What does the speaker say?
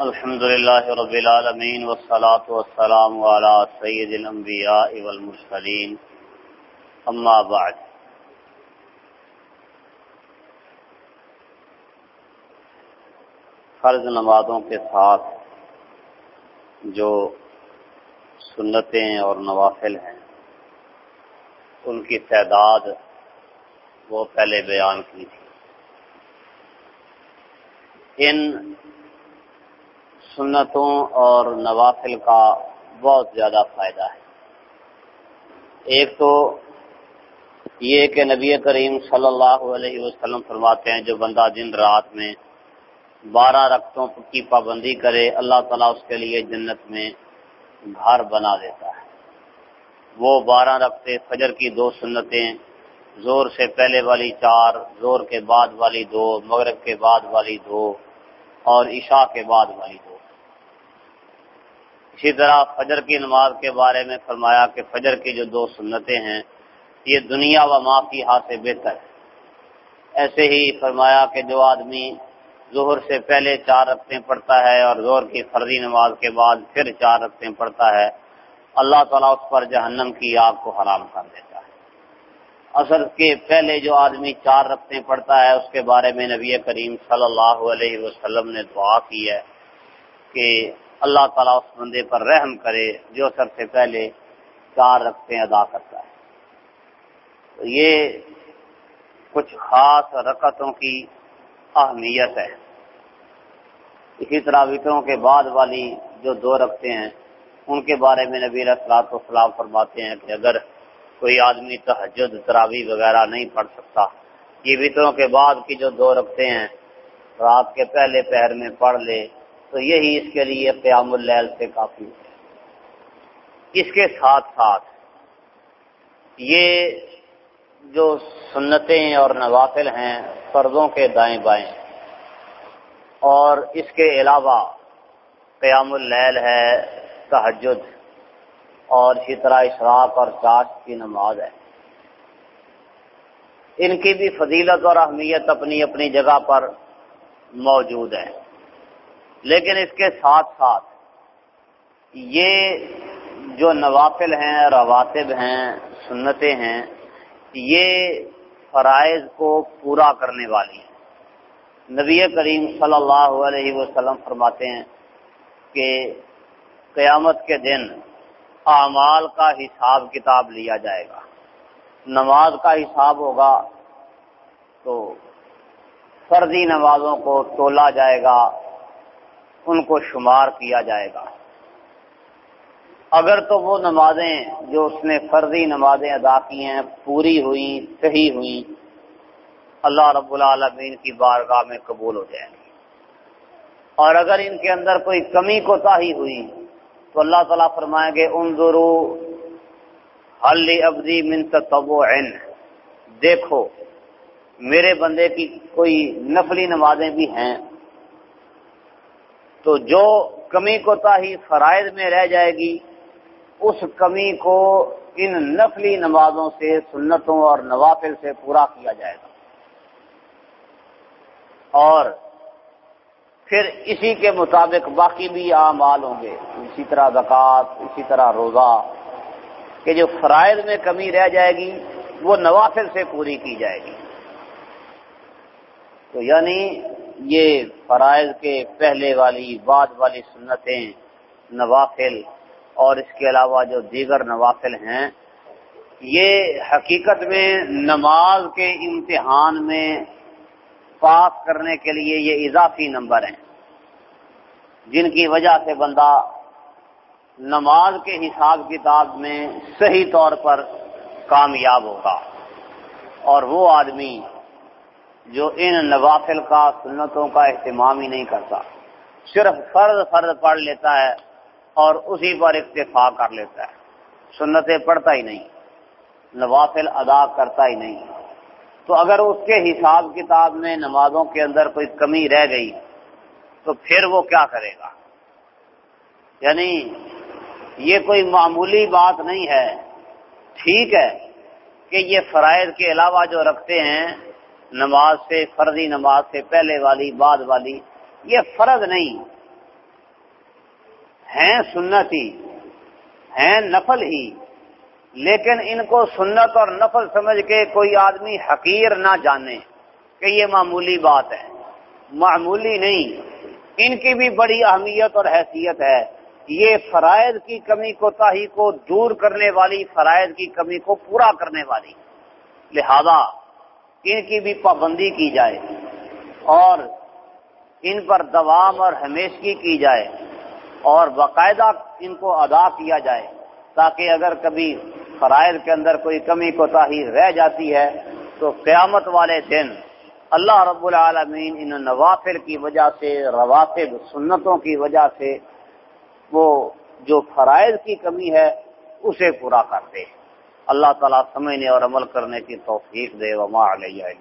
الحمد لله رب العالمين والصلاة والسلام على سيد الأنبياء والمرسلين أما بعد. فرض نمازوں کے ساتھ جو سنتیں اور نوافل ہیں، ان کی تعداد وہ پہلے بیان کی تھی۔ ان سنتوں اور نوافل کا بہت زیادہ فائدہ ہے۔ ایک تو یہ کہ نبی کریم صلی اللہ علیہ وسلم فرماتے ہیں، جو بندہ دن رات میں بارہ رقطوں کی پابندی کرے، اللہ تعالیٰ اس کے لیے جنت میں گھر بنا دیتا ہے۔ وہ بارہ رقطے فجر کی دو سنتیں زور سے پہلے والی چار زور کے بعد والی دو، مغرب کے بعد والی دو اور عشاء کے بعد والی دو۔ اسی طرح فجر کی نماز کے بارے میں فرمایا کہ فجر کی جو دو سنتیں ہیں، یہ دنیا و ماں کی ہاتھ سے بہتر ہے۔ ایسے ہی فرمایا کہ جو آدمی ظہر سے پہلے چار رقطیں پڑھتا ہے اور زہر کی فرضی نماز کے بعد پھر چار رقطیں پڑھتا ہے، اللہ تعالیٰ اس پر جہنم کی آگ کو حرام کر دیتا ہے۔ اصل کے پہلے جو آدمی چار رقطیں پڑھتا ہے، اس کے بارے میں نبی کریم صلی اللہ علیہ وسلم نے دعا کی ہے کہ اللہ تعالیٰ اس بندے پر رحم کرے جو سب سے پہلے چار رقطیں ادا کرتا ہے۔ تو یہ کچھ خاص رکعتوں کی اہمیت ہے۔ اسی طرح وکروں کے بعد والی جو دو رکھتے ہیں، ان کے بارے میں نبی اصلاط وسلام فرماتے ہیں کہ اگر کوئی آدمی تحجد تراوی وغیرہ نہیں پڑھ سکتا، یہ وطروں کے بعد کی جو دو رکھتے ہیں، رات کے پہلے پہر میں پڑھ لے تو یہی اس کے لیے قیام اللیل سے کافی ہے۔ اس کے ساتھ ساتھ یہ جو سنتیں اور نوافل ہیں فرضوں کے دائیں بائیں اور اس کے علاوہ قیام اللیل ہے تحجد اور اسی طرح اشراق اور چاش کی نماز ہے۔ ان کی بھی فضیلت اور اہمیت اپنی اپنی جگہ پر موجود ہے۔ لیکن اس کے ساتھ ساتھ یہ جو نوافل ہیں، رواتب ہیں، سنتیں ہیں، یہ فرائض کو پورا کرنے والی ہیں۔ نبی کریم صلی اللہ علیہ وسلم فرماتے ہیں کہ قیامت کے دن اعمال کا حساب کتاب لیا جائے گا۔ نماز کا حساب ہوگا تو فرضی نمازوں کو تولا جائے گا۔ ان کو شمار کیا جائے گا۔ اگر تو وہ نمازیں جو اس نے فرضی نمازیں ادا کی ہیں، پوری ہوئی، صحیح ہوئی، اللہ رب العالمین کی بارگاہ میں قبول ہو جائیں۔ گی اور اگر ان کے اندر کوئی کمی کوتا ہی ہوئی، تو اللہ تعالیٰ فرمائیں گے ان ضرو ابدی منت دیکھو، میرے بندے کی کوئی نفلی نمازیں بھی ہیں۔ تو جو کمی کوتا ہی فرائض میں رہ جائے گی، اس کمی کو ان نفلی نمازوں سے، سنتوں اور نوافل سے پورا کیا جائے گا۔ اور پھر اسی کے مطابق باقی بھی اعمال ہوں گے۔ اسی طرح زکوٰۃ، اسی طرح روزہ، کہ جو فرائض میں کمی رہ جائے گی، وہ نوافل سے پوری کی جائے گی۔ تو یعنی یہ فرائض کے پہلے والی بعد والی سنتیں نوافل اور اس کے علاوہ جو دیگر نوافل ہیں، یہ حقیقت میں نماز کے امتحان میں پاس کرنے کے لیے یہ اضافی نمبر ہیں۔ جن کی وجہ سے بندہ نماز کے حساب کتاب میں صحیح طور پر کامیاب ہوگا اور وہ آدمی جو ان نوافل کا، سنتوں کا اہتمام ہی نہیں کرتا۔ صرف فرض فرض پڑھ لیتا ہے اور اسی پر اکتفا کر لیتا ہے۔ سنتیں پڑھتا ہی نہیں، نوافل ادا کرتا ہی نہیں۔ تو اگر اس کے حساب کتاب میں نمازوں کے اندر کوئی کمی رہ گئی، تو پھر وہ کیا کرے گا؟ یعنی یہ کوئی معمولی بات نہیں ہے۔ ٹھیک ہے کہ یہ فرائض کے علاوہ جو رکھتے ہیں نماز سے، فرضی نماز سے، پہلے والی، بعد والی، یہ فرض نہیں۔ ہیں سنتی، ہیں نفل ہی۔ لیکن ان کو سنت اور نفل سمجھ کے کوئی آدمی حقیر نہ جانے کہ یہ معمولی بات ہے۔ معمولی نہیں۔ ان کی بھی بڑی اہمیت اور حیثیت ہے۔ یہ فرائض کی کمی کو، تاہی کو دور کرنے والی، فرائض کی کمی کو پورا کرنے والی۔ لہذا ان کی بھی پابندی کی جائے اور ان پر دوام اور ہمیشگی کی جائے اور باقاعدہ ان کو ادا کیا جائے تاکہ اگر کبھی فرائض کے اندر کوئی کمی کو تاہی رہ جاتی ہے تو قیامت والے دن اللہ رب العالمین ان نوافر کی وجہ سے روافد سنتوں کی وجہ سے وہ جو فرائض کی کمی ہے، اسے پورا کرتے ہیں۔ اللہ تعالیٰ سمجھنے اور عمل کرنے کی توفیق دے وما علیہ